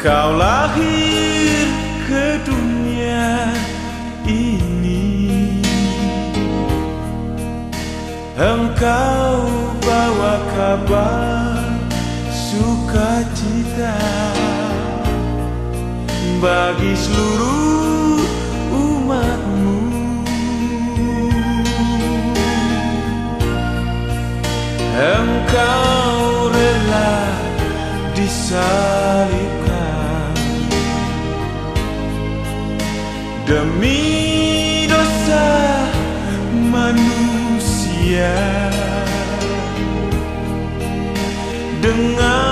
Kau lahir ke dunia ini. Engkau bawa kabar sukacita Bagi seluruh umatmu Demi dosa manusia. Dengan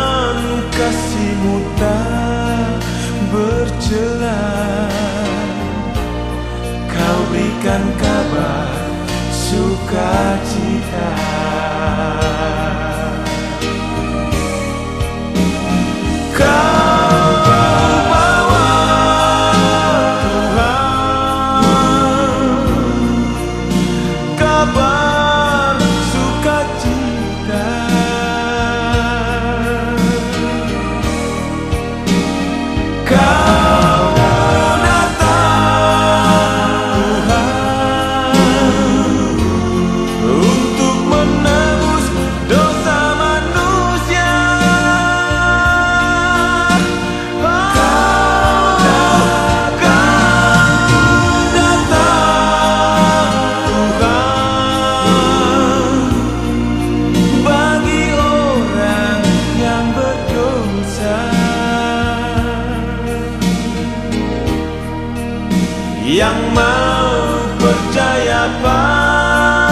yang mau percaya padamu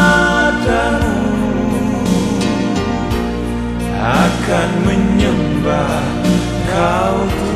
akan menyembah kau. Tuhan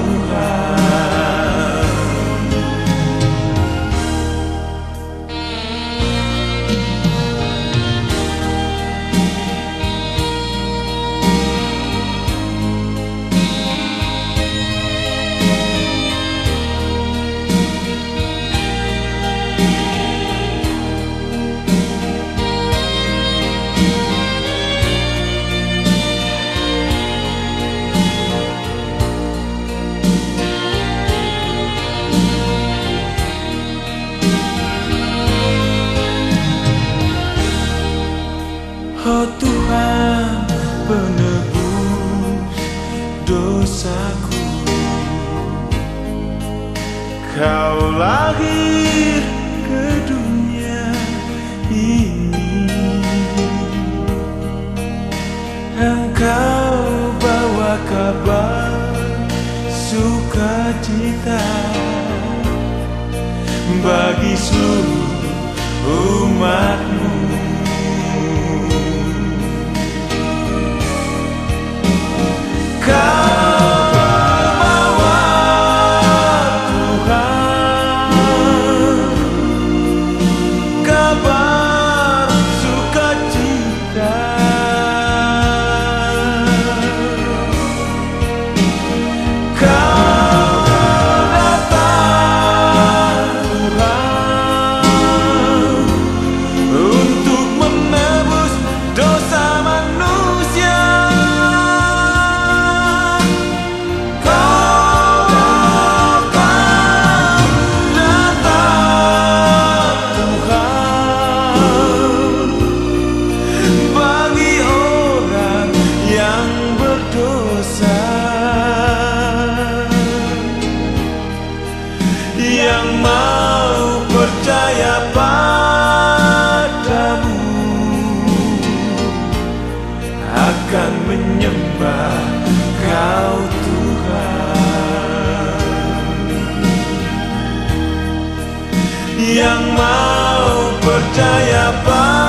Oh Tuhan penebus dosaku. Kau lahir ke dunia ini. Engkau bawa kabar sukacita Bagi seluruh umatmu yang mau percaya padamu